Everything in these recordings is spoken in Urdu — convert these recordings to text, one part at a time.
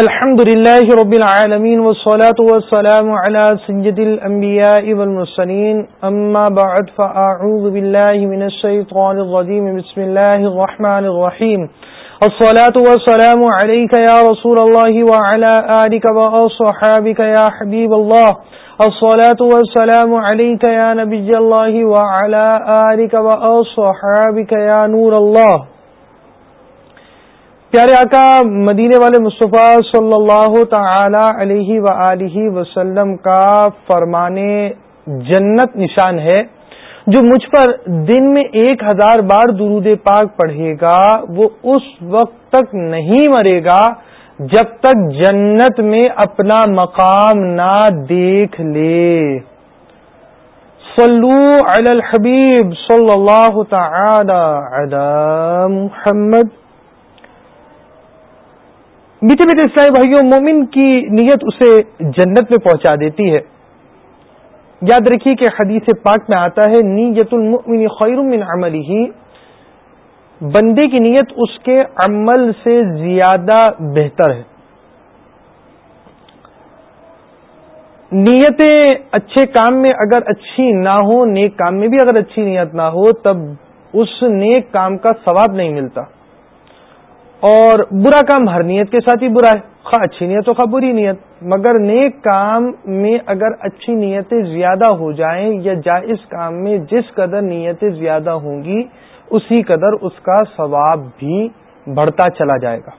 الحمد لله رب العالمين والصلاة والسلام على سجد الأنبياء والمرسلين. أما بعد، فأعوذ بالله من الشيطان الرجيم. بسم الله الرحمن الرحيم. الصلاة والسلام عليك يا رسول الله وعلى آلك وأصحابك يا حبيب الله. الصلاة والسلام عليك يا نبي الله وعلى آلك وأصحابك يا نور الله. پیارے آقا، مدینے والے مصطفیٰ صلی اللہ تعالی علیہ و وسلم کا فرمانے جنت نشان ہے، جو مجھ پر دن میں ایک ہزار بار درود پاک پڑھے گا، وہ اس وقت تک نہیں مرے گا جب تک جنت میں اپنا مقام نہ دیکھ لے۔ صلو علی الحبیب صلی اللہ تعالی علی محمد۔ میٹھے میٹھے اسلائی بھائیوں مومن کی نیت اسے جنت میں پہنچا دیتی ہے۔ یاد رکھیے کہ حدیث پاک میں آتا ہے، نیت المؤمن خیر من عملی ہی بندے کی نیت اس کے عمل سے زیادہ بہتر ہے۔ نیتیں اچھے کام میں اگر اچھی نہ ہو نیک کام میں بھی اگر اچھی نیت نہ ہو، تب اس نیک کام کا ثواب نہیں ملتا۔ اور برا کام ہر نیت کے ساتھ ہی برا ہے۔ خواہ اچھی نیت ہو، خواہ بری نیت۔ مگر نیک کام میں اگر اچھی نیتیں زیادہ ہو جائیں یا جائز کام میں جس قدر نیتیں زیادہ ہوں گی، اسی قدر اس کا ثواب بھی بڑھتا چلا جائے گا۔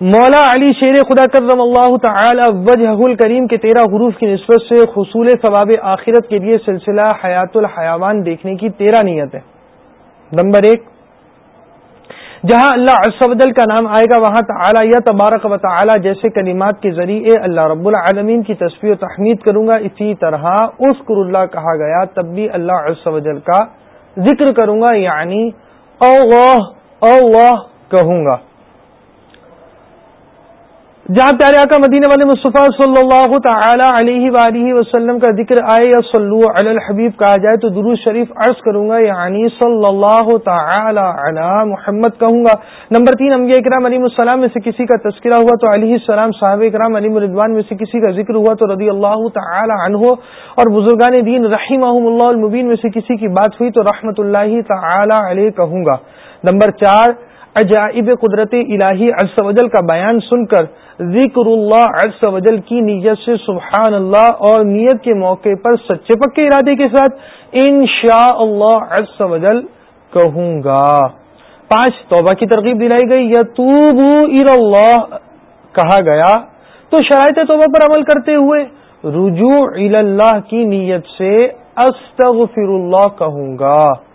مولا علی شیر خدا کرم اللہ تعالی وجہ کریم کے تیرہ حروف کی نسبت سے حصول ثواب آخرت کے لیے سلسلہ حیات الحیوان دیکھنے کی تیرہ نیت ہے نمبر ایک، جہاں اللہ عصودل کا نام آئے گا، وہاں تعالی یا تبارک و تعالی جیسے کلمات کے ذریعے اللہ رب العالمین کی تصویر و تحمید کروں گا۔ اسی طرح اس اللہ کہا گیا، تب بھی اللہ عصوجل کا ذکر کروں گا یعنی او اللہ کہوں گا۔ جہاں پیارے آقا مدینہ والے مصطفیٰ صلی اللہ تعالی علیہ وآلہ وسلم کا ذکر آئے یا صلو علی الحبیب کہا جائے تو درود شریف عرض کروں گا یعنی صلی اللہ تعالی علی محمد کہوں گا۔ نمبر تین، انبیاء اکرام علیہ السلام میں سے کسی کا تذکرہ ہوا تو علیہ السلام صاحب اکرام علی مردوان میں سے کسی کا ذکر ہوا تو رضی اللہ تعالی عنہ اور بزرگان دین رحیم اللہ المبین میں سے کسی کی بات ہوئی تو رحمت اللہ تعالی علیہ کہوں گا۔ نمبر چار عجائب قدرت الہی عز و جل کا بیان سن کر ذکر اللہ عز و جل کی نیت سے سبحان اللہ اور نیت کے موقع پر سچے پکے ارادے کے ساتھ انشاء اللہ عز و جل کہوں گا۔ پانچ، توبہ کی ترغیب دلائی گئی۔ یا اللہ کہا گیا۔ تو شرائط توبہ پر عمل کرتے ہوئے رجوع اللہ کی نیت سے استغفر اللہ کہوں گا۔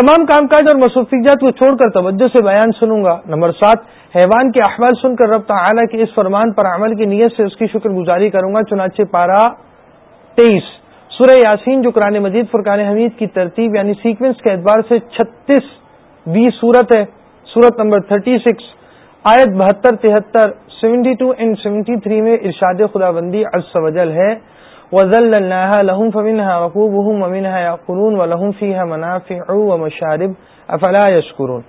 تمام کام کاج اور مصروفیات کو چھوڑ کر توجہ سے بیان سنوں گا۔ نمبر سات، حیوان کے احوال سن کر رب تعالی کے اس فرمان پر عمل کی نیت سے اس کی شکر گزاری کروں گا۔ چنانچہ پارا تیئیس، سورہ یاسین جو قرآن مجید فرقان حمید کی ترتیب یعنی سیکوینس کے اعتبار سے چھتیس بی صورت ہے سورت نمبر تھرٹی سکس، آیت بہتر، تہتر، seventy two and seventy three میں ارشاد خدا بندی وجل ہے۔ لهم فمنها ركوبهم ومنها يأكلون ولهم فيها منافع ومشارب افلا يشكرون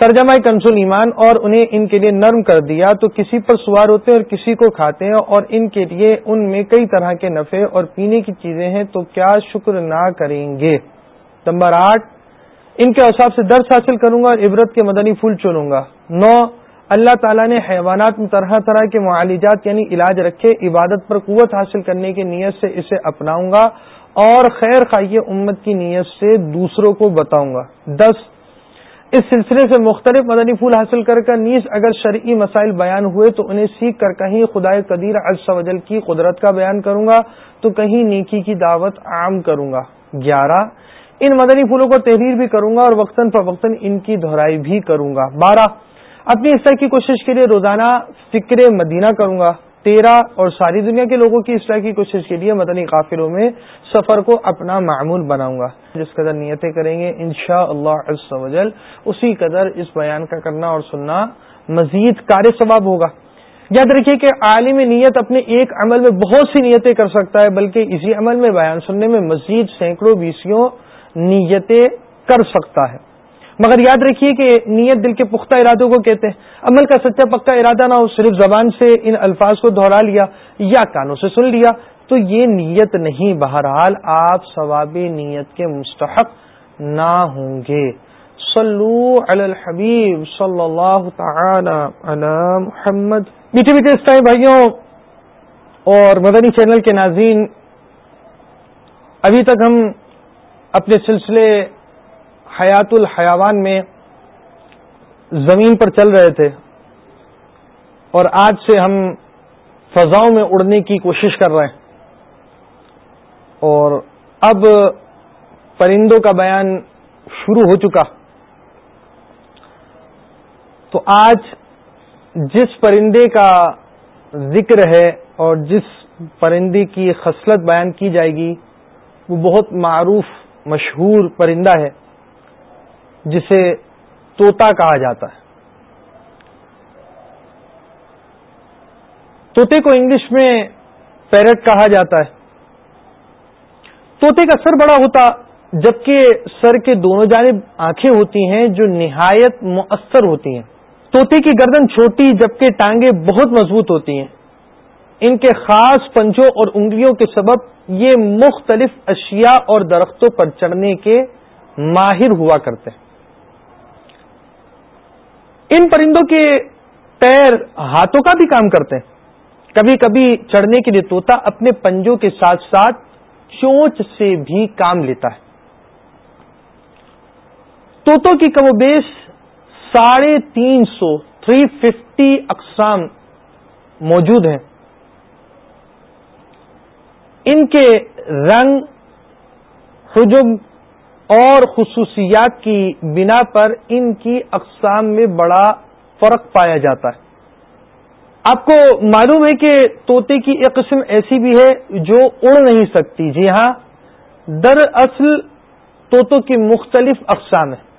ترجمہ کنسول ایمان اور انہیں ان کے لیے نرم کر دیا تو کسی پر سوار ہوتے ہیں اور کسی کو کھاتے ہیں اور ان کے لیے ان میں کئی طرح کے نفے اور پینے کی چیزیں ہیں تو کیا شکر نہ کریں گے؟ نمبر آٹھ، ان کے اوساف سے درس حاصل کروں گا اور عبرت کے مدنی پھول چنوں گا۔ نو اللہ تعالیٰ نے حیوانات میں طرح طرح کے معالجات یعنی علاج رکھے، عبادت پر قوت حاصل کرنے کی نیت سے اسے اپناؤں گا اور خیر خائی امت کی نیت سے دوسروں کو بتاؤں گا۔ دس، اس سلسلے سے مختلف مدنی پھول حاصل کر کر نیز اگر شرعی مسائل بیان ہوئے تو انہیں سیکھ کر کہیں خدائے قدیر وجل کی قدرت کا بیان کروں گا تو کہیں نیکی کی دعوت عام کروں گا۔ گیارہ، ان مدنی پھولوں کو تحریر بھی کروں گا اور وقتاً فوقتاً ان کی دہرائی بھی کروں گا۔ بارہ اپنی اصلاح کی کوشش کے لیے روزانہ فکر مدینہ کروں گا۔ تیرہ اور ساری دنیا کے لوگوں کی اصلاح کی کوشش کے لیے مدنی قافلوں میں سفر کو اپنا معمول بناؤں گا۔ جس قدر نیتیں کریں گے ان شاء اللہ اسی قدر اس بیان کا کرنا اور سننا مزید کار ثواب ہوگا۔ یاد رکھیے کہ عالم نیت اپنے ایک عمل میں بہت سی نیتیں کر سکتا ہے، بلکہ اسی عمل میں بیان سننے میں مزید سینکڑوں بیسوں نیتیں کر سکتا ہے۔ مگر یاد رکھیے کہ نیت دل کے پختہ ارادوں کو کہتے ہیں۔ عمل کا سچا پکا ارادہ نہ ہو، صرف زبان سے ان الفاظ کو دہرا لیا یا کانوں سے سن لیا، تو یہ نیت نہیں۔ بہرحال آپ ثواب نیت کے مستحق نہ ہوں گے۔ صلو علی الحبیب صلی اللہ تعالی علی محمد۔ میٹھے میٹھے اسٹائی بھائیوں اور مدنی چینل کے ناظرین، ابھی تک ہم اپنے سلسلے حیات الحیوان میں زمین پر چل رہے تھے اور آج سے ہم فضاؤں میں اڑنے کی کوشش کر رہے ہیں۔ اور اب پرندوں کا بیان شروع ہو چکا۔ تو آج جس پرندے کا ذکر ہے اور جس پرندے کی خصلت بیان کی جائے گی، وہ بہت معروف، مشہور پرندہ ہے۔ جسے توتا کہا جاتا ہے۔ توتے کو انگلش میں پیرٹ کہا جاتا ہے۔ توتے کا سر بڑا ہوتا، جبکہ سر کے دونوں جانب آنکھیں ہوتی ہیں جو نہایت مؤثر ہوتی ہیں۔ توتے کی گردن چھوٹی، جبکہ ٹانگیں بہت مضبوط ہوتی ہیں۔ ان کے خاص پنچوں اور انگلیوں کے سبب یہ مختلف اشیاء اور درختوں پر چڑھنے کے ماہر ہوا کرتے ہیں۔ ان پرندوں کے پیر ہاتھوں کا بھی کام کرتے ہیں۔ کبھی کبھی چڑھنے کے لیے توتا اپنے پنجوں کے ساتھ ساتھ چونچ سے بھی کام لیتا ہے۔ توتوں کی کم و بیش ساڑھے تین سو، تھری ففٹی اقسام موجود ہیں۔ ان کے رنگ، حجم اور خصوصیات کی بنا پر ان کی اقسام میں بڑا فرق پایا جاتا ہے۔ آپ کو معلوم ہے کہ طوطے کی ایک قسم ایسی بھی ہے جو اڑ نہیں سکتی۔ جی ہاں دراصل طوطوں کی مختلف اقسام ہیں۔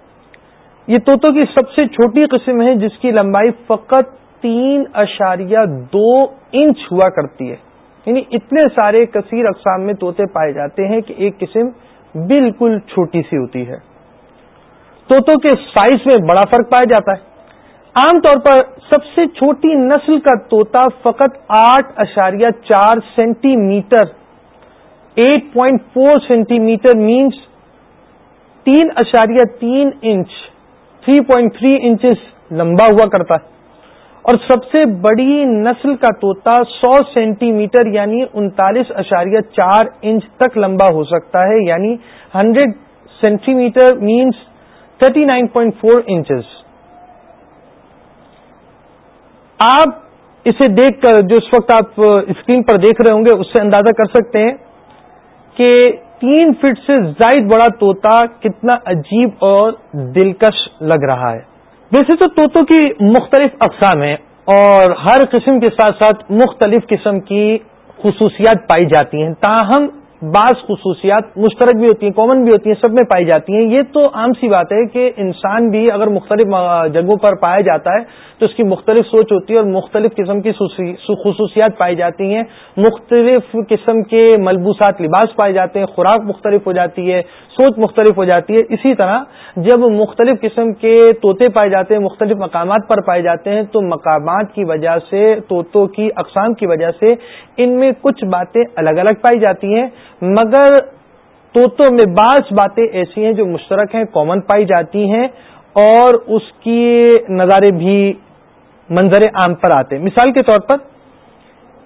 یہ طوطوں کی سب سے چھوٹی قسم ہے، جس کی لمبائی فقط تین اشاریہ دو انچ ہوا کرتی ہے۔ یعنی اتنے سارے کثیر اقسام میں طوطے پائے جاتے ہیں کہ ایک قسم بالکل چھوٹی سی ہوتی ہے۔ طوطوں کے سائز میں بڑا فرق پایا جاتا ہے۔ عام طور پر سب سے چھوٹی نسل کا توتا فقط آٹھ اشاریہ چار centimetre eight point four centimetre minus تین اشاریہ تین inch, three point three inches لمبا ہوا کرتا ہے۔ اور سب سے بڑی نسل کا توتا سو سینٹی میٹر یعنی انتالیس اشاریہ چار انچ تک لمبا ہو سکتا ہے یعنی hundred centimetre minus thirty nine point four inches آپ اسے دیکھ کر، جو اس وقت آپ اسکرین پر دیکھ رہے ہوں گے، اس سے اندازہ کر سکتے ہیں کہ تین فٹ سے زائد بڑا توتا کتنا عجیب اور دلکش لگ رہا ہے۔ ویسے تو طوطوں کی مختلف اقسام ہیں اور ہر قسم کے ساتھ ساتھ مختلف قسم کی خصوصیات پائی جاتی ہیں۔ تاہم، بعض خصوصیات مشترک بھی ہوتی ہیں کامن بھی ہوتی ہیں، سب میں پائی جاتی ہیں۔ یہ تو عام سی بات ہے کہ انسان بھی اگر مختلف جگہوں پر پایا جاتا ہے تو اس کی مختلف سوچ ہوتی ہے اور مختلف قسم کی خصوصیات پائی جاتی ہیں۔ مختلف قسم کے ملبوسات، لباس پائے جاتے ہیں، خوراک مختلف ہو جاتی ہے۔ سوچ مختلف ہو جاتی ہے۔ اسی طرح جب مختلف قسم کے طوطے پائے جاتے ہیں، مختلف مقامات پر پائے جاتے ہیں، تو مقامات کی وجہ سے، طوطوں کی اقسام کی وجہ سے ان میں کچھ باتیں الگ الگ پائی جاتی ہیں۔ مگر طوطوں میں بعض باتیں ایسی ہیں جو مشترک ہیں کامن پائی جاتی ہیں اور اس کی نظارے بھی منظر عام پر آتے ہیں۔ مثال کے طور پر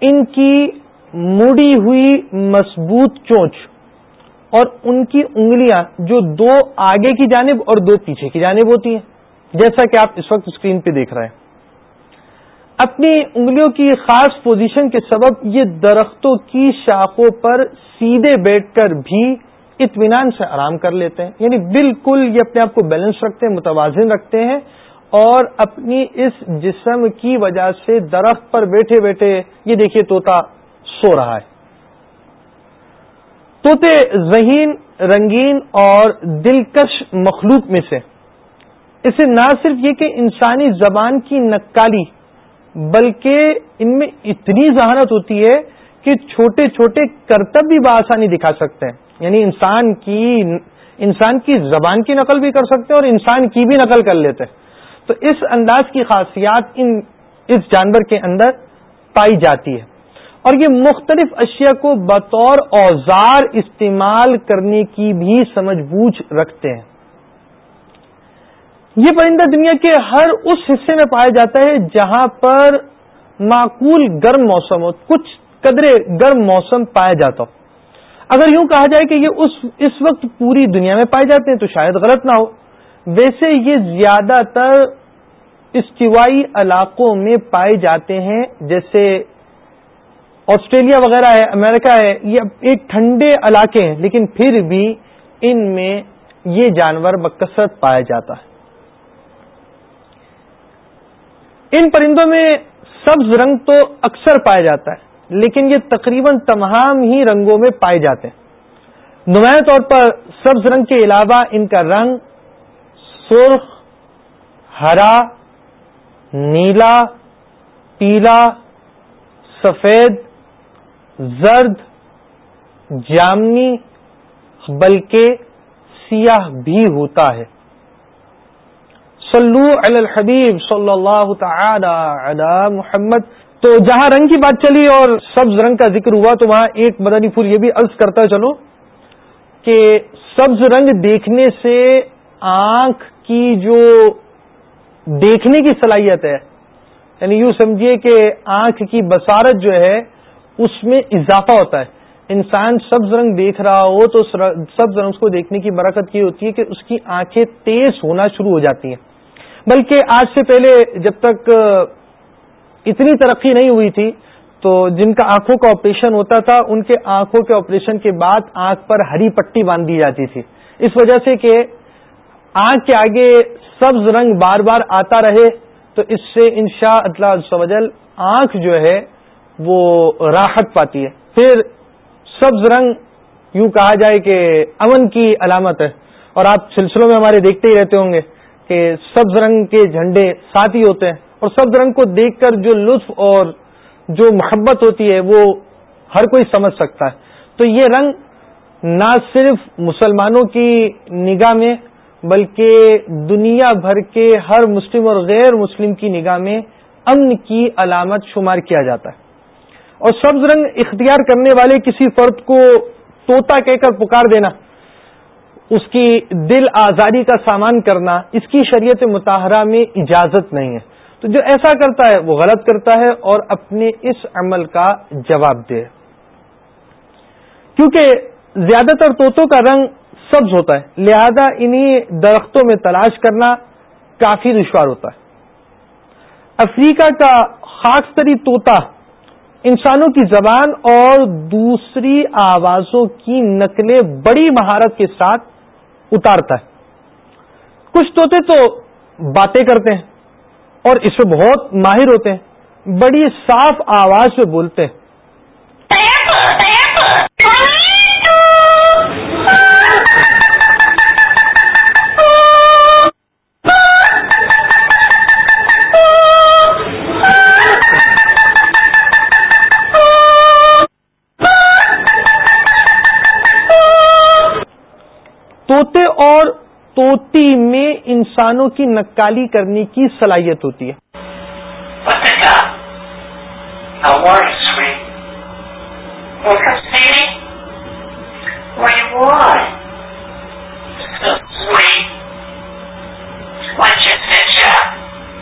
ان کی مڑی ہوئی مضبوط چونچ اور ان کی انگلیاں جو دو آگے کی جانب اور دو پیچھے کی جانب ہوتی ہیں۔ جیسا کہ آپ اس وقت اسکرین پہ دیکھ رہے ہیں۔ اپنی انگلیوں کی خاص پوزیشن کے سبب یہ درختوں کی شاخوں پر سیدھے بیٹھ کر بھی اطمینان سے آرام کر لیتے ہیں۔ یعنی بالکل یہ اپنے آپ کو بیلنس رکھتے ہیں، متوازن رکھتے ہیں اور اپنی اس جسم کی وجہ سے درخت پر بیٹھے بیٹھے یہ دیکھیے توتا سو رہا ہے۔ توتے ذہین، رنگین اور دلکش مخلوق میں سے۔ اسے نہ صرف یہ کہ انسانی زبان کی نکالی، بلکہ ان میں اتنی ذہانت ہوتی ہے کہ چھوٹے چھوٹے کرتب بھی بآسانی دکھا سکتے ہیں۔ یعنی انسان کی انسان کی زبان کی نقل بھی کر سکتے ہیں اور انسان کی بھی نقل کر لیتے ہیں۔ تو اس انداز کی خاصیات ان، اس جانور کے اندر پائی جاتی ہے۔ اور یہ مختلف اشیاء کو بطور اوزار استعمال کرنے کی بھی سمجھ بوجھ رکھتے ہیں۔ یہ پرندہ دنیا کے ہر اس حصے میں پایا جاتا ہے جہاں پر معقول گرم موسم ہو کچھ قدرے گرم موسم پایا جاتا ہو۔ اگر یوں کہا جائے کہ یہ اس اس وقت پوری دنیا میں پائے جاتے ہیں تو شاید غلط نہ ہو۔ ویسے یہ زیادہ تر استوائی علاقوں میں پائے جاتے ہیں، جیسے آسٹریلیا وغیرہ ہے، امریکہ ہے، یہ ایک ٹھنڈے علاقے ہیں، لیکن پھر بھی ان میں یہ جانور بکثرت پایا جاتا ہے۔ ان پرندوں میں سبز رنگ تو اکثر پایا جاتا ہے، لیکن یہ تقریباً تمام ہی رنگوں میں پائے جاتے ہیں۔ نمایاں طور پر سبز رنگ کے علاوہ ان کا رنگ سرخ، ہرا، نیلا، پیلا، سفید زرد، جامنی، بلکہ سیاہ بھی ہوتا ہے۔ صلو علی الحبیب صلی اللہ تعالی علی محمد۔ تو جہاں رنگ کی بات چلی اور سبز رنگ کا ذکر ہوا، تو وہاں ایک مدنی پھول یہ بھی عرض کرتا چلو کہ سبز رنگ دیکھنے سے آنکھ کی جو دیکھنے کی صلاحیت ہے یعنی یوں سمجھیے کہ آنکھ کی بسارت جو ہے اس میں اضافہ ہوتا ہے۔ انسان سبز رنگ دیکھ رہا ہو تو سبز رنگ کو دیکھنے کی برکت یہ ہوتی ہے کہ اس کی آنکھیں تیز ہونا شروع ہو جاتی ہیں۔ بلکہ آج سے پہلے جب تک اتنی ترقی نہیں ہوئی تھی، تو جن کا آنکھوں کا آپریشن ہوتا تھا، ان کے آنکھوں کے آپریشن کے بعد آنکھ پر ہری پٹی باندھ دی جاتی تھی۔ اس وجہ سے کہ آنکھ کے آگے سبز رنگ بار بار آتا رہے، تو اس سے ان شاء اللہ آنکھ جو ہے وہ راحت پاتی ہے۔ پھر سبز رنگ یوں کہا جائے کہ امن کی علامت ہے۔ اور آپ سلسلوں میں ہمارے دیکھتے ہی رہتے ہوں گے کہ سبز رنگ کے جھنڈے ساتھ ہی ہوتے ہیں۔ اور سبز رنگ کو دیکھ کر جو لطف اور جو محبت ہوتی ہے وہ ہر کوئی سمجھ سکتا ہے۔ تو یہ رنگ نہ صرف مسلمانوں کی نگاہ میں، بلکہ دنیا بھر کے ہر مسلم اور غیر مسلم کی نگاہ میں امن کی علامت شمار کیا جاتا ہے۔ اور سبز رنگ اختیار کرنے والے کسی فرد کو توتا کہہ کر پکار دینا، اس کی دل آزادی کا سامان کرنا، اس کی شریعت متحرہ میں اجازت نہیں ہے۔ تو جو ایسا کرتا ہے، وہ غلط کرتا ہے اور اپنے اس عمل کا جواب دے۔ کیونکہ زیادہ تر طوطوں کا رنگ سبز ہوتا ہے، لہذا انہی درختوں میں تلاش کرنا کافی دشوار ہوتا ہے۔ افریقہ کا خاص تری طوطا انسانوں کی زبان اور دوسری آوازوں کی نقلیں بڑی مہارت کے ساتھ اتارتا ہے۔ کچھ طوطے تو باتیں کرتے ہیں اور اس میں بہت ماہر ہوتے ہیں، بڑی صاف آواز میں بولتے ہیں۔ توتی میں انسانوں کی نکالی کرنے کی صلاحیت ہوتی ہے۔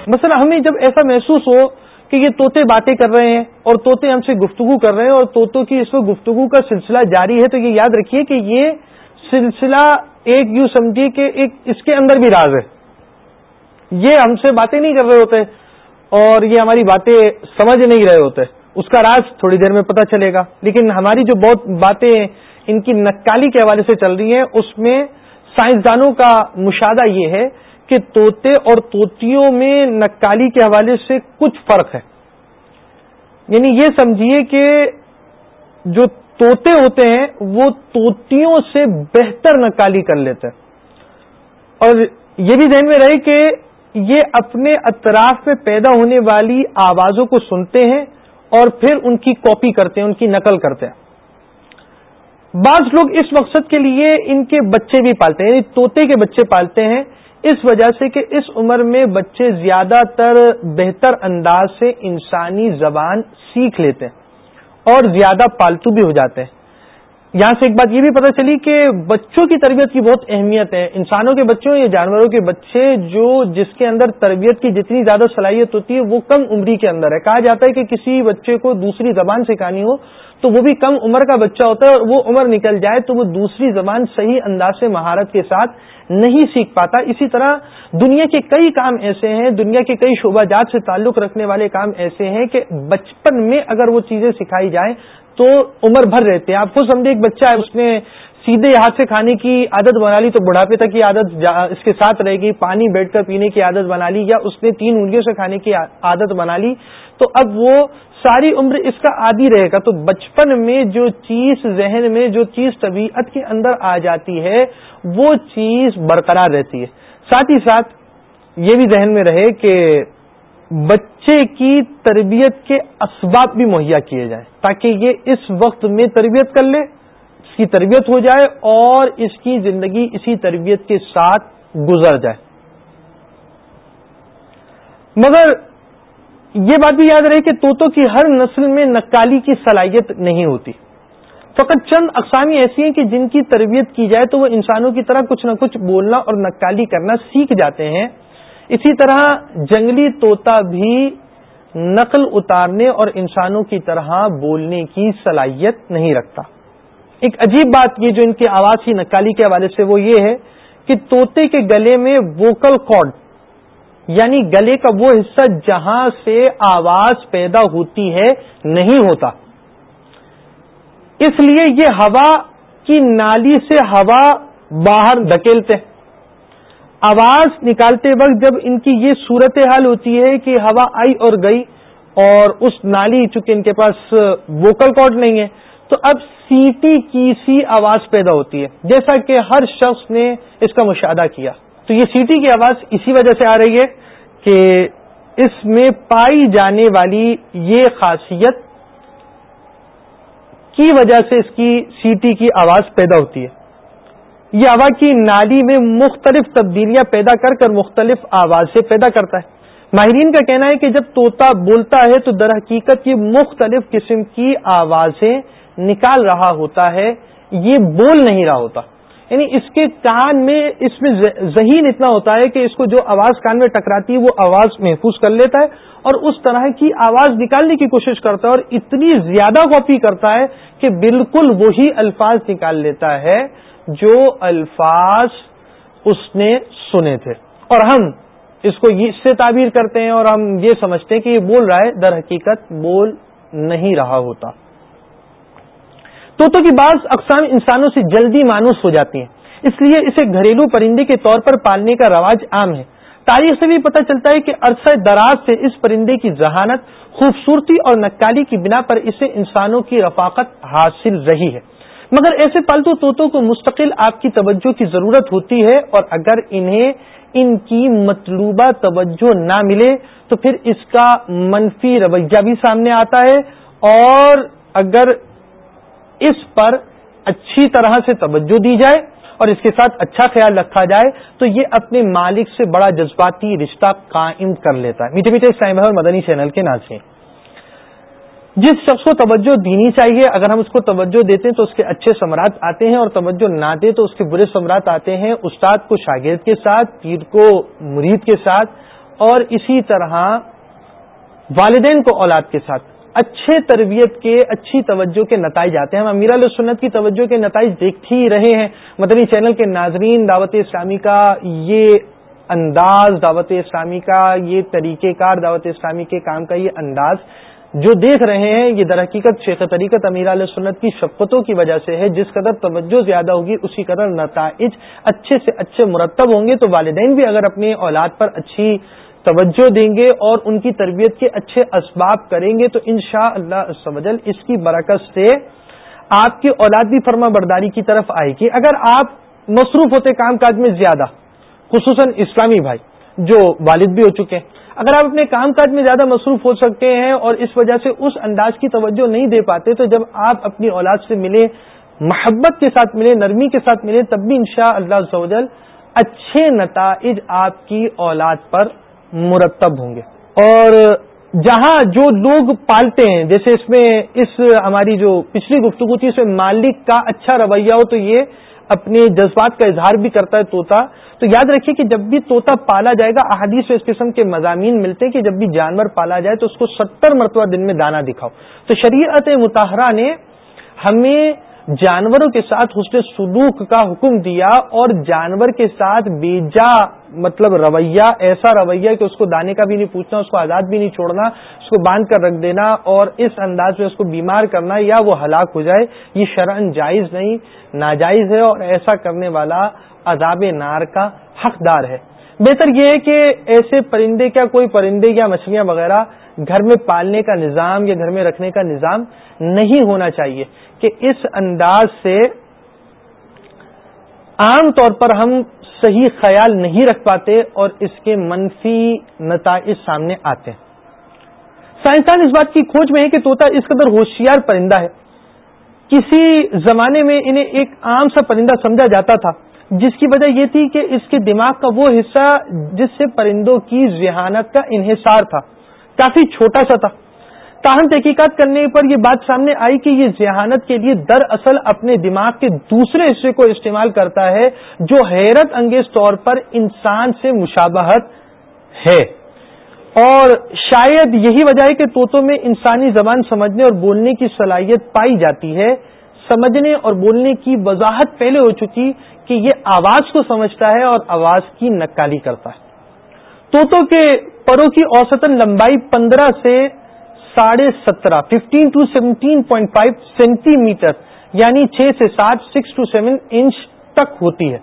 مثلا ہمیں جب ایسا محسوس ہو کہ یہ طوطے باتیں کر رہے ہیں اور طوطے ہم سے گفتگو کر رہے ہیں اور طوطوں کی اس وقت گفتگو کا سلسلہ جاری ہے تو یہ یاد رکھیے کہ یہ سلسلہ ایک یوں سمجھیے کہ ایک اس کے اندر بھی راز ہے۔ یہ ہم سے باتیں نہیں کر رہے ہوتے اور یہ ہماری باتیں سمجھ نہیں رہے ہوتے۔ اس کا راز تھوڑی دیر میں پتہ چلے گا۔ لیکن ہماری جو بہت باتیں ان کی نکالی کے حوالے سے چل رہی ہیں، اس میں سائنسدانوں کا مشاہدہ یہ ہے کہ توتے اور توتیوں میں نکالی کے حوالے سے کچھ فرق ہے۔ یعنی یہ سمجھیے کہ جو توتے ہوتے ہیں، وہ توتیوں سے بہتر نکالی کر لیتے ہیں۔ اور یہ بھی ذہن میں رہے کہ یہ اپنے اطراف میں پیدا ہونے والی آوازوں کو سنتے ہیں اور پھر ان کی کاپی کرتے ہیں، ان کی نقل کرتے ہیں۔ بعض لوگ اس مقصد کے لیے ان کے بچے بھی پالتے ہیں یعنی طوطے کے بچے پالتے ہیں، اس وجہ سے کہ اس عمر میں بچے زیادہ تر بہتر انداز سے انسانی زبان سیکھ لیتے ہیں۔ اور زیادہ پالتو بھی ہو جاتے ہیں۔ یہاں سے ایک بات یہ بھی پتہ چلی کہ بچوں کی تربیت کی بہت اہمیت ہے۔ انسانوں کے بچوں یا جانوروں کے بچے جو جس کے اندر تربیت کی جتنی زیادہ صلاحیت ہوتی ہے، وہ کم عمری کے اندر ہے۔ کہا جاتا ہے کہ کسی بچے کو دوسری زبان سکھانی ہو تو وہ بھی کم عمر کا بچہ ہوتا ہے اور وہ عمر نکل جائے تو وہ دوسری زبان صحیح انداز سے مہارت کے ساتھ نہیں سیکھ پاتا۔ اسی طرح دنیا کے کئی کام ایسے ہیں، دنیا کے کئی شعبہ جات سے تعلق رکھنے والے کام ایسے ہیں کہ بچپن میں اگر وہ چیزیں سکھائی جائیں تو عمر بھر رہتے ہیں۔ آپ خود سمجھے ایک بچہ ہے، اس نے سیدھے ہاتھ سے کھانے کی عادت بنا لی تو بڑھاپے تک کی عادت اس کے ساتھ رہے گی۔ پانی بیٹھ کر پینے کی عادت بنا لی یا اس نے تین انگلیوں سے کھانے کی عادت بنا لی تو اب وہ ساری عمر اس کا عادی رہے گا۔ تو بچپن میں جو چیز ذہن میں، جو چیز طبیعت کے اندر آ جاتی ہے، وہ چیز برقرار رہتی ہے۔ ساتھ ہی ساتھ یہ بھی ذہن میں رہے کہ بچے کی تربیت کے اسباب بھی مہیا کیے جائیں تاکہ یہ اس وقت میں تربیت کر لے، اس کی تربیت ہو جائے اور اس کی زندگی اسی تربیت کے ساتھ گزر جائے۔ مگر یہ بات بھی یاد رہے کہ طوطوں کی ہر نسل میں نکالی کی صلاحیت نہیں ہوتی۔ فقط چند اقسامی ایسی ہیں کہ جن کی تربیت کی جائے تو وہ انسانوں کی طرح کچھ نہ کچھ بولنا اور نکالی کرنا سیکھ جاتے ہیں۔ اسی طرح جنگلی طوطا بھی نقل اتارنے اور انسانوں کی طرح بولنے کی صلاحیت نہیں رکھتا۔ ایک عجیب بات یہ جو ان کی آواز کی نکالی کے حوالے سے وہ یہ ہے کہ طوطے کے گلے میں ووکل کارڈ یعنی گلے کا وہ حصہ جہاں سے آواز پیدا ہوتی ہے، نہیں ہوتا۔ اس لیے یہ ہوا کی نالی سے ہوا باہر دھکیلتے۔ آواز نکالتے وقت جب ان کی یہ صورت حال ہوتی ہے کہ ہوا آئی اور گئی اور اس نالی، چونکہ ان کے پاس ووکل کارڈ نہیں ہے، تو اب سیٹی کی سی آواز پیدا ہوتی ہے، جیسا کہ ہر شخص نے اس کا مشاہدہ کیا۔ تو یہ سیٹی کی آواز اسی وجہ سے آ رہی ہے کہ اس میں پائی جانے والی یہ خاصیت کی وجہ سے اس کی سیٹی کی آواز پیدا ہوتی ہے۔ یہ ہوا کی نالی میں مختلف تبدیلیاں پیدا کر کر مختلف آواز سے پیدا کرتا ہے۔ ماہرین کا کہنا ہے کہ جب طوطا بولتا ہے تو در حقیقت یہ مختلف قسم کی آوازیں نکال رہا ہوتا ہے، یہ بول نہیں رہا ہوتا۔ یعنی اس کے کان میں، اس میں ذہین اتنا ہوتا ہے کہ اس کو جو آواز کان میں ٹکراتی ہے، وہ آواز محفوظ کر لیتا ہے اور اس طرح کی آواز نکالنے کی کوشش کرتا ہے اور اتنی زیادہ کاپی کرتا ہے کہ بالکل وہی الفاظ نکال لیتا ہے۔ جو الفاظ اس نے سنے تھے۔ اور ہم اس کو اس سے تعبیر کرتے ہیں اور ہم یہ سمجھتے ہیں کہ یہ بول رہا ہے، در حقیقت بول نہیں رہا ہوتا۔ طوطوں کی بعض اقسام انسانوں سے جلدی مانوس ہو جاتی ہیں۔ اس لیے اسے گھریلو پرندے کے طور پر پالنے کا رواج عام ہے۔ تاریخ سے بھی پتہ چلتا ہے کہ عرصہ دراز سے اس پرندے کی ذہانت، خوبصورتی اور نکالی کی بنا پر اسے انسانوں کی رفاقت حاصل رہی ہے۔ مگر ایسے پالتو طوطوں کو مستقل آپ کی توجہ کی ضرورت ہوتی ہے اور اگر انہیں ان کی مطلوبہ توجہ نہ ملے تو پھر اس کا منفی رویہ بھی سامنے آتا ہے اور اگر اس پر اچھی طرح سے توجہ دی جائے اور اس کے ساتھ اچھا خیال رکھا جائے تو یہ اپنے مالک سے بڑا جذباتی رشتہ قائم کر لیتا ہے۔ میٹھے میٹھے سائم اور مدنی چینل کے ناظرین۔ جس شخص کو توجہ دینی چاہیے، اگر ہم اس کو توجہ دیتے ہیں تو اس کے اچھے سمراٹ آتے ہیں اور توجہ نہ دے تو اس کے برے سمراٹ آتے ہیں۔ استاد کو شاگرد کے ساتھ، پیر کو مرید کے ساتھ اور اسی طرح والدین کو اولاد کے ساتھ۔ اچھے تربیت کے، اچھی توجہ کے نتائج آتے ہیں۔ ہم امیر علیہ سنت کی توجہ کے نتائج دیکھ ہی رہے ہیں۔ مدنی چینل کے ناظرین، دعوت اسلامی کا یہ انداز، دعوت اسلامی کا یہ طریقہ کار، دعوت اسلامی کے کام کا یہ انداز جو دیکھ رہے ہیں، یہ در حقیقت شیخ طریقت امیر علیہ سنت کی شفقتوں کی وجہ سے ہے۔ جس قدر توجہ زیادہ ہوگی، اسی قدر نتائج اچھے سے اچھے مرتب ہوں گے۔ تو والدین بھی اگر اپنی اولاد پر اچھی توجہ دیں گے اور ان کی تربیت کے اچھے اسباب کریں گے، تو ان شاء اللہ اس کی برکت سے آپ کی اولاد بھی فرما برداری کی طرف آئے گی۔ اگر آپ مصروف ہوتے کام کاج میں زیادہ، خصوصاً اسلامی بھائی، جو والد بھی ہو چکے ہیں اگر آپ اپنے کام کاج میں زیادہ مصروف ہو سکتے ہیں اور اس وجہ سے اس انداز کی توجہ نہیں دے پاتے، تو جب آپ اپنی اولاد سے ملیں، محبت کے ساتھ ملے نرمی کے ساتھ ملے تب بھی انشاء اللہ زوجل اچھے نتائج آپ کی اولاد پر مرتب ہوں گے۔ اور جہاں جو لوگ پالتے ہیں، جیسے اس میں اس ہماری جو پچھلی گفتگو تھی، اس میں مالک کا اچھا رویہ ہو، تو یہ اپنے جذبات کا اظہار بھی کرتا ہے طوطا۔ تو یاد رکھیے کہ جب بھی طوطا پالا جائے گا، احادیث اس قسم کے مضامین ملتے ہیں کہ جب بھی جانور پالا جائے تو اس کو ستر مرتبہ دن میں دانا دکھاؤ۔ تو شریعت متحرہ نے ہمیں جانوروں کے ساتھ حسن سلوک کا حکم دیا اور جانور کے ساتھ بیجا مطلب رویہ، ایسا رویہ کہ اس کو دانے کا بھی نہیں پوچھنا، اس کو آزاد بھی نہیں چھوڑنا، اس کو باندھ کر رکھ دینا اور اس انداز میں اس کو بیمار کرنا یا وہ ہلاک ہو جائے، یہ شرن جائز نہیں، ناجائز ہے اور ایسا کرنے والا عذاب نار کا حقدار ہے۔ بہتر یہ ہے کہ ایسے پرندے کیا، کوئی پرندے یا مچھلیاں وغیرہ گھر میں پالنے کا نظام یا گھر میں رکھنے کا نظام نہیں ہونا چاہیے کہ اس انداز سے عام طور پر ہم صحیح خیال نہیں رکھ پاتے اور اس کے منفی نتائج سامنے آتے ہیں۔ سائنسدان اس بات کی کھوج میں ہے کہ طوطا اس قدر ہوشیار پرندہ ہے۔ کسی زمانے میں انہیں ایک عام سا پرندہ سمجھا جاتا تھا، جس کی وجہ یہ تھی کہ اس کے دماغ کا وہ حصہ جس سے پرندوں کی ذہانت کا انحصار تھا۔ کافی چھوٹا سا تھا۔ تاہم تحقیقات کرنے پر یہ بات سامنے آئی کہ یہ ذہانت کے لیے دراصل اپنے دماغ کے دوسرے حصے کو استعمال کرتا ہے جو حیرت انگیز طور پر انسان سے مشابہت ہے۔ اور شاید یہی وجہ ہے کہ طوطوں میں انسانی زبان سمجھنے اور بولنے کی صلاحیت پائی جاتی ہے۔ سمجھنے اور بولنے کی وضاحت پہلے ہو چکی کہ یہ آواز کو سمجھتا ہے اور آواز کی نکالی کرتا ہے۔ طوطوں کے پروں کی اوسطن لمبائی پندرہ سے ساڑھے سترہ fifteen to seventeen point five centimetre یعنی چھ سے سات سکس ٹو سیون انچ تک ہوتی ہے۔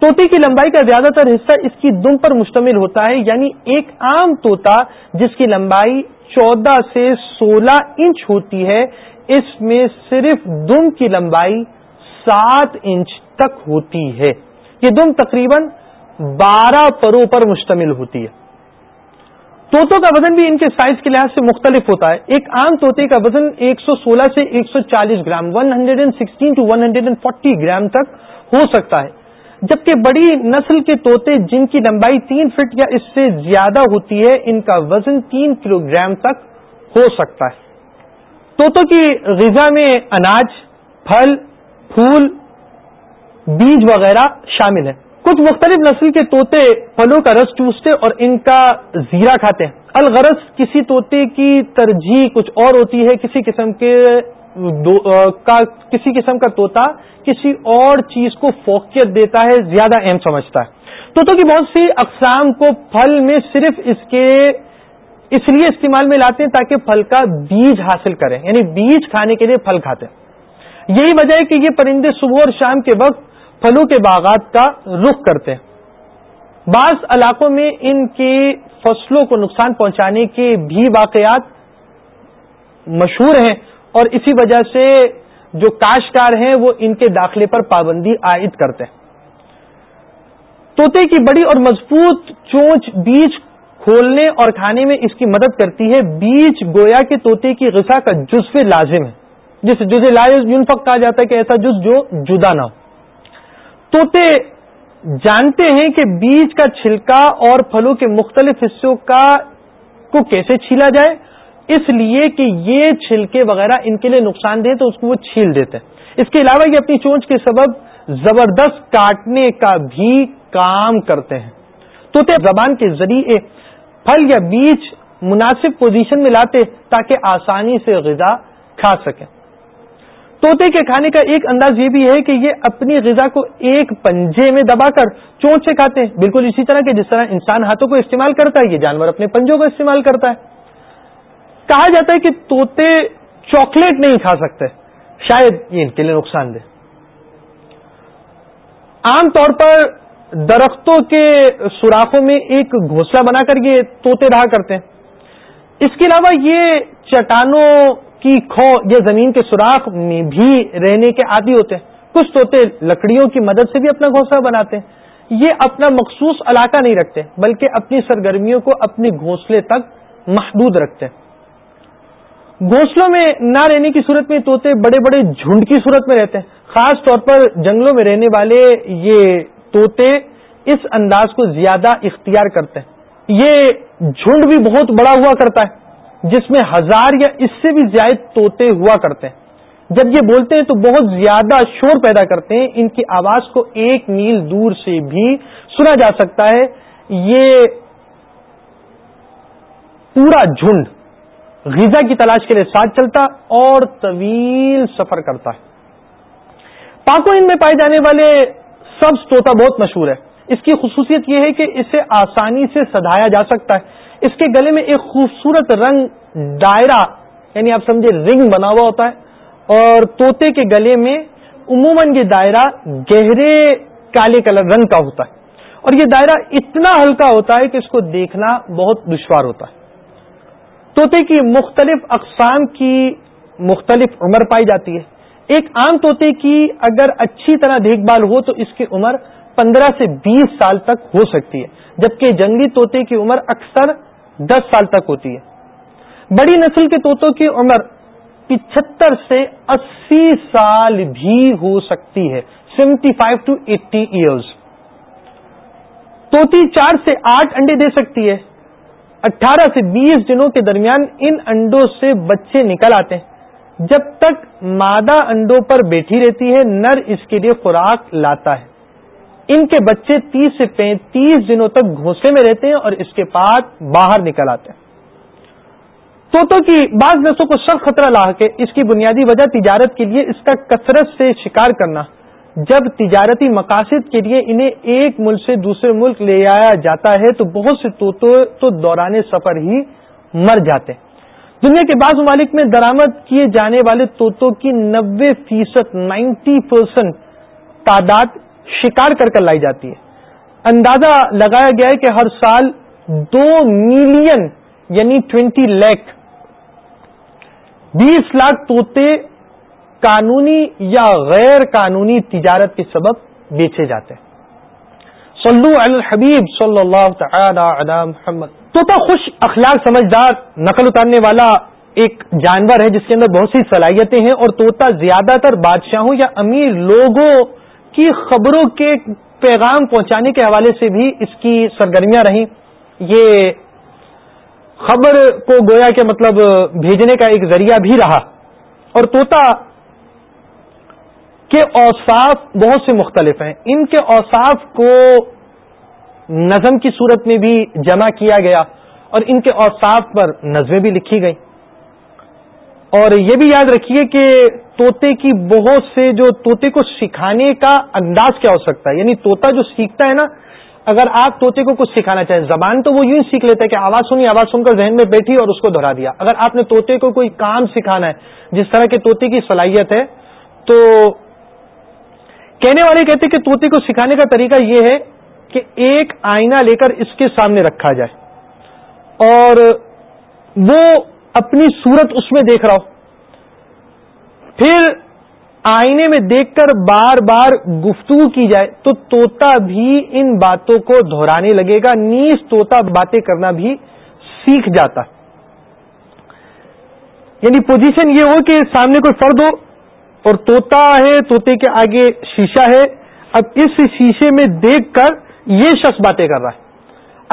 توتی کی لمبائی کا زیادہ تر حصہ اس کی دم پر مشتمل ہوتا ہے یعنی ایک عام توتا جس کی لمبائی چودہ سے سولہ انچ ہوتی ہے، اس میں صرف دم کی لمبائی سات انچ تک ہوتی ہے۔ یہ دم تقریباً بارہ پروں پر مشتمل ہوتی ہے۔ طوطوں کا وزن بھی ان کے سائز کے لحاظ سے مختلف ہوتا ہے۔ ایک عام طوطے کا وزن ایک سو سولہ سے ایک سو چالیس gram one hundred and sixteen to one hundred and forty gram تک ہو سکتا ہے۔ جبکہ بڑی نسل کے طوطے جن کی لمبائی تین فٹ یا اس سے زیادہ ہوتی ہے، ان کا وزن تین کلو گرام تک ہو سکتا ہے۔ طوطوں کی غذا میں اناج، پھل، پھول، بیج وغیرہ شامل ہے کچھ مختلف نسل کے طوطے پھلوں کا رس چوستے اور ان کا زیرہ کھاتے ہیں۔ الغرض کسی طوطے کی ترجیح کچھ اور ہوتی ہے، کسی قسم کے کسی قسم کا طوطا کسی اور چیز کو فوقیت دیتا ہے، زیادہ اہم سمجھتا ہے۔ طوطوں کی بہت سی اقسام کو پھل میں صرف اس کے، اس لیے استعمال میں لاتے ہیں تاکہ پھل کا بیج حاصل کریں۔ یعنی بیج کھانے کے لیے پھل کھاتے ہیں۔ یہی وجہ ہے کہ یہ پرندے صبح اور شام کے وقت پھلوں کے باغات کا رخ کرتے ہیں۔ بعض علاقوں میں ان کی فصلوں کو نقصان پہنچانے کے بھی واقعات مشہور ہیں اور اسی وجہ سے جو کاشتکار ہیں وہ ان کے داخلے پر پابندی عائد کرتے ہیں۔ توتے کی بڑی اور مضبوط چونچ بیج کھولنے اور کھانے میں اس کی مدد کرتی ہے۔ بیج گویا کے توتے کی غذا کا جزو لازم ہے جس جزے لائز یونفق کہا جاتا ہے کہ ایسا جز جو جدا نہ ہو۔ توتے جانتے ہیں کہ بیج کا چھلکا اور پھلوں کے مختلف حصوں کا کو کیسے چھیلا جائے؟ اس لیے کہ یہ چھلکے وغیرہ ان کے لیے نقصان دہ تو اس کو وہ چھیل دیتے ہیں۔ اس کے علاوہ یہ اپنی چونچ کے سبب زبردست کاٹنے کا بھی کام کرتے ہیں۔ توتے زبان کے ذریعے پھل یا بیج مناسب پوزیشن میں لاتے تاکہ آسانی سے غذا کھا سکیں۔ طوطے کے کھانے کا ایک انداز یہ بھی ہے کہ یہ اپنی غذا کو ایک پنجے میں دبا کر چونچ سے کھاتے ہیں۔ بالکل اسی طرح کہ جس طرح انسان ہاتھوں کو استعمال کرتا ہے، یہ جانور اپنے پنجوں کو استعمال کرتا ہے۔ کہا جاتا ہے کہ طوطے چاکلیٹ نہیں کھا سکتے۔ شاید یہ ان کے لیے نقصان دہ۔ عام طور پر درختوں کے سوراخوں میں ایک گھونسلہ بنا کر یہ طوطے رہا کرتے ہیں۔ اس کے علاوہ یہ چٹانوں کی کھو یا زمین کے سوراخ میں بھی رہنے کے عادی ہوتے ہیں۔ کچھ طوطے لکڑیوں کی مدد سے بھی اپنا گھونسلہ بناتے ہیں۔ یہ اپنا مخصوص علاقہ نہیں رکھتے، بلکہ اپنی سرگرمیوں کو اپنے گھونسلے تک محدود رکھتے ہیں۔ گھونسلوں میں نہ رہنے کی صورت میں طوطے بڑے بڑے جھنڈ کی صورت میں رہتے ہیں۔ خاص طور پر جنگلوں میں رہنے والے یہ طوطے اس انداز کو زیادہ اختیار کرتے ہیں۔ یہ جھنڈ بھی بہت بڑا ہوا کرتا ہے۔ جس میں ہزار یا اس سے بھی زیادہ طوطے ہوا کرتے ہیں۔ جب یہ بولتے ہیں تو بہت زیادہ شور پیدا کرتے ہیں۔ ان کی آواز کو ایک میل دور سے بھی سنا جا سکتا ہے۔ یہ پورا جھنڈ غذا کی تلاش کے لیے ساتھ چلتا اور طویل سفر کرتا ہے۔ پاکو ان میں پائے جانے والے سبز طوطا بہت مشہور ہے۔ اس کی خصوصیت یہ ہے کہ اسے آسانی سے سدھایا جا سکتا ہے۔ اس کے گلے میں ایک خوبصورت رنگ دائرہ یعنی آپ سمجھے رنگ بنا ہوا ہوتا ہے، اور طوطے کے گلے میں عموماً یہ دائرہ گہرے کالے کلر رنگ کا ہوتا ہے۔ اور یہ دائرہ اتنا ہلکا ہوتا ہے کہ اس کو دیکھنا بہت دشوار ہوتا ہے۔ طوطے کی مختلف اقسام کی مختلف عمر پائی جاتی ہے۔ ایک عام طوطے کی اگر اچھی طرح دیکھ بھال ہو تو اس کی عمر پندرہ سے بیس سال تک ہو سکتی ہے، جبکہ جنگلی طوطے کی عمر اکثر دس سال تک ہوتی ہے۔ بڑی نسل کے طوطوں کی عمر پچہتر سے اسی سال بھی ہو سکتی ہے۔ Seventy five to eighty years. توتی چار سے آٹھ انڈے دے سکتی ہے۔ اٹھارہ سے بیس دنوں کے درمیان ان انڈوں سے بچے نکل آتے ہیں۔ جب تک مادہ انڈوں پر بیٹھی رہتی ہے، نر اس کے لیے خوراک لاتا ہے۔ ان کے بچے تیس سے پینتیس دنوں تک گھونسلے میں رہتے ہیں اور اس کے بعد باہر نکل آتے ہیں۔ توتوں کی بعض نسلوں کو سخت خطرہ لا کے اس کی بنیادی وجہ تجارت کے لیے اس کا کثرت سے شکار کرنا۔ جب تجارتی مقاصد کے لیے انہیں ایک ملک سے دوسرے ملک لے آیا جاتا ہے تو بہت سے توتے تو دوران سفر ہی مر جاتے ہیں۔ دنیا کے بعض ممالک میں درامد کیے جانے والے توتوں کی نبے فیصد نائنٹی پرسینٹ تعداد شکار کر کر لائی جاتی ہے۔ اندازہ لگایا گیا ہے کہ ہر سال دو ملین یعنی ٹوینٹی لیک بیس لاکھ توتے قانونی یا غیر قانونی تجارت کے سبب بیچے جاتے ہیں۔ صلو علی الحبیب صلی اللہ تعالی علی محمد۔ توتا خوش اخلاق سمجھدار، نقل اتارنے والا ایک جانور ہے، جس کے اندر بہت سی صلاحیتیں ہیں اور توتا زیادہ تر بادشاہوں یا امیر لوگوں کی خبروں کے پیغام پہنچانے کے حوالے سے بھی اس کی سرگرمیاں رہیں۔ یہ خبر کو گویا کے مطلب بھیجنے کا ایک ذریعہ بھی رہا۔ اور توتا کے اوصاف بہت سے مختلف ہیں۔ ان کے اوصاف کو نظم کی صورت میں بھی جمع کیا گیا اور ان کے اوصاف پر نظمیں بھی لکھی گئی اور یہ بھی یاد رکھیے کہ طوطے کی بہت سے جو طوطے کو سکھانے کا انداز کیا ہو سکتا ہے؟ یعنی طوطا جو سیکھتا ہے نا، اگر آپ طوطے کو کچھ سکھانا چاہیں، زبان تو وہ یوں ہی سیکھ لیتا ہے کہ آواز سنی، آواز سن کر ذہن میں بیٹھی اور اس کو دہرا دیا۔ اگر آپ نے طوطے کو کوئی کام سکھانا ہے، جس طرح کے طوطے کی صلاحیت ہے، تو کہنے والے کہتے کہ طوطے کو سکھانے کا طریقہ یہ ہے کہ ایک آئینہ لے کر اس کے سامنے رکھا جائے۔ اور وہ اپنی صورت اس میں دیکھ رہا ہو۔ پھر آئینے میں دیکھ کر بار بار گفتگو کی جائے تو توتا بھی ان باتوں کو دہرانے لگے گا، نیز توتا باتیں کرنا بھی سیکھ جاتا۔ یعنی پوزیشن یہ ہو کہ سامنے کوئی فرد ہو اور توتا ہے توتے کے آگے شیشہ ہے۔ اب اس شیشے میں دیکھ کر یہ شخص باتیں کر رہا ہے۔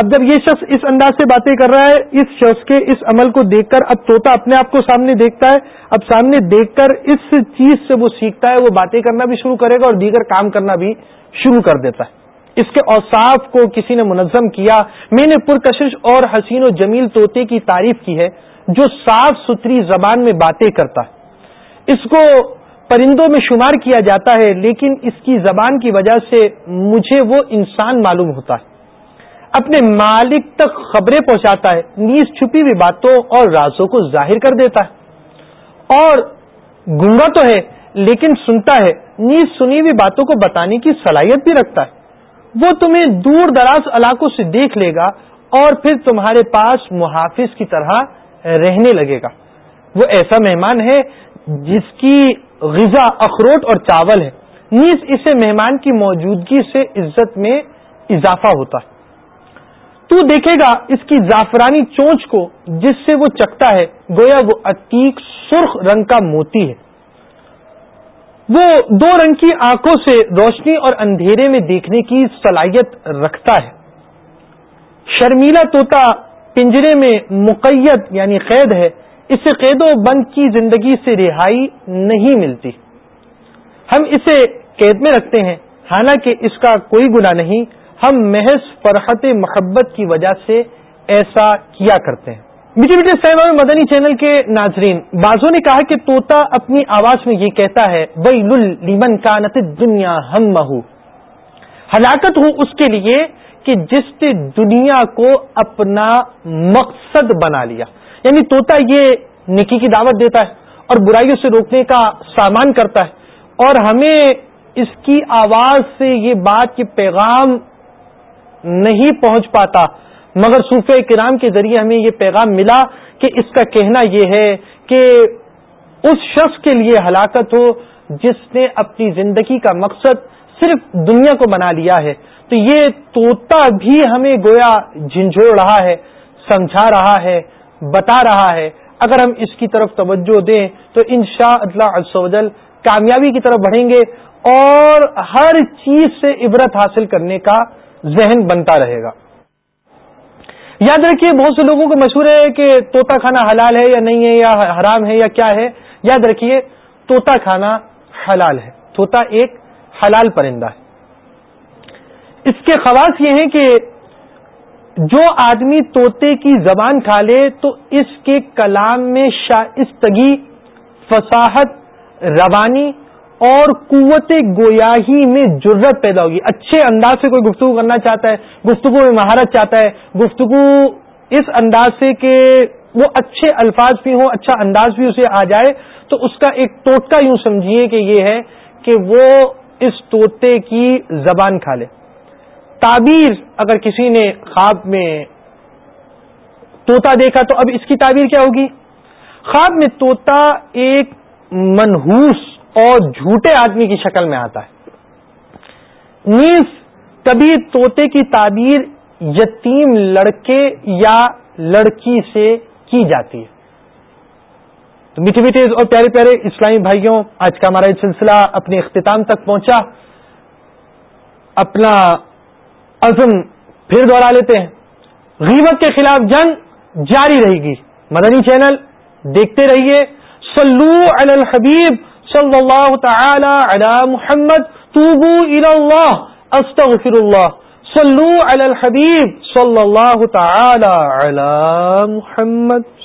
اب جب یہ شخص اس انداز سے باتیں کر رہا ہے، اس شخص کے اس عمل کو دیکھ کر، اب توتا اپنے آپ کو سامنے دیکھتا ہے، اب سامنے دیکھ کر اس چیز سے وہ سیکھتا ہے، وہ باتیں کرنا بھی شروع کرے گا اور دیگر کام کرنا بھی شروع کر دیتا ہے۔ اس کے اوصاف کو کسی نے منظم کیا۔ میں نے پرکشش اور حسین و جمیل توتے کی تعریف کی ہے، جو صاف ستھری زبان میں باتیں کرتا ہے۔ اس کو پرندوں میں شمار کیا جاتا ہے، لیکن اس کی زبان کی وجہ سے مجھے وہ انسان معلوم ہوتا ہے۔ اپنے مالک تک خبریں پہنچاتا ہے، نیز چھپی ہوئی باتوں اور رازوں کو ظاہر کر دیتا ہے۔ اور گنگا تو ہے، لیکن سنتا ہے، نیز سنی ہوئی باتوں کو بتانے کی صلاحیت بھی رکھتا ہے۔ وہ تمہیں دور دراز علاقوں سے دیکھ لے گا اور پھر تمہارے پاس محافظ کی طرح رہنے لگے گا۔ وہ ایسا مہمان ہے جس کی غذا اخروٹ اور چاول ہے۔ نیز اسے مہمان کی موجودگی سے عزت میں اضافہ ہوتا ہے۔ تو دیکھے گا اس کی زعفرانی چونچ کو، جس سے وہ چکتا ہے، گویا وہ عتیق سرخ رنگ کا موتی ہے۔ وہ دو رنگ کی آنکھوں سے روشنی اور اندھیرے میں دیکھنے کی صلاحیت رکھتا ہے۔ شرمیلا توتا پنجرے میں مقیت یعنی قید ہے اس سے قید و بند کی زندگی سے رہائی نہیں ملتی۔ ہم اسے قید میں رکھتے ہیں، حالانکہ اس کا کوئی گناہ نہیں ہم محض فرحت محبت کی وجہ سے ایسا کیا کرتے ہیں۔ میٹھے میٹھے صاحب مدنی چینل کے ناظرین، بازو نے کہا کہ توتا اپنی آواز میں یہ کہتا ہے بئی لمن کانت دنیا ہم مہو ہلاکت ہو اس کے لیے کہ جس نے دنیا کو اپنا مقصد بنا لیا۔ یعنی توتا یہ نکی کی دعوت دیتا ہے اور برائیوں سے روکنے کا سامان کرتا ہے اور ہمیں اس کی آواز سے یہ بات کہ پیغام نہیں پہنچ پاتا۔ مگر صوفے کرام کے ذریعے ہمیں یہ پیغام ملا کہ اس کا کہنا یہ ہے کہ اس شخص کے لیے ہلاکت ہو جس نے اپنی زندگی کا مقصد صرف دنیا کو بنا لیا ہے۔ تو یہ توتا بھی ہمیں گویا جھنجھوڑ رہا ہے، سمجھا رہا ہے، بتا رہا ہے۔ اگر ہم اس کی طرف توجہ دیں تو ان شاء اللہ کامیابی کی طرف بڑھیں گے اور ہر چیز سے عبرت حاصل کرنے کا ذہن بنتا رہے گا۔ یاد رکھیے، بہت سے لوگوں کو مشہور ہے کہ توتا کھانا حلال ہے یا نہیں ہے یا حرام ہے یا کیا ہے۔ یاد رکھیے توتا کھانا حلال ہے۔ توتا ایک حلال پرندہ ہے۔ اس کے خواص یہ ہیں کہ جو آدمی طوطے کی زبان کھا لے تو اس کے کلام میں شائستگی، فصاحت، روانی اور قوت گویاہی میں جرت پیدا ہوگی۔ اچھے انداز سے کوئی گفتگو کرنا چاہتا ہے، گفتگو میں مہارت چاہتا ہے، گفتگو اس انداز سے کہ وہ اچھے الفاظ بھی ہوں اچھا انداز بھی اسے آ جائے، تو اس کا ایک ٹوٹکا یوں سمجھیے کہ یہ ہے کہ وہ اس طوطے کی زبان کھا لے۔ تعبیر، اگر کسی نے خواب میں توتا دیکھا تو اب اس کی تعبیر کیا ہوگی؟ خواب میں توتا ایک منہوس اور جھوٹے آدمی کی شکل میں آتا ہے۔ نیز کبھی طوطے کی تعبیر یتیم لڑکے یا لڑکی سے کی جاتی ہے۔ تو میٹھے میٹھے اور پیارے پیارے اسلامی بھائیوں، آج کا ہمارا یہ سلسلہ اپنے اختتام تک پہنچا۔ اپنا عزم پھر دوہرا لیتے ہیں۔ غیبت کے خلاف جنگ جاری رہے گی۔ مدنی چینل دیکھتے رہیے۔ سلو الحبیب۔ صلی اللہ تعالی علی محمد توبو الى اللہ استغفر اللہ صلو علی الحبیب صلی اللہ تعالی علی محمد.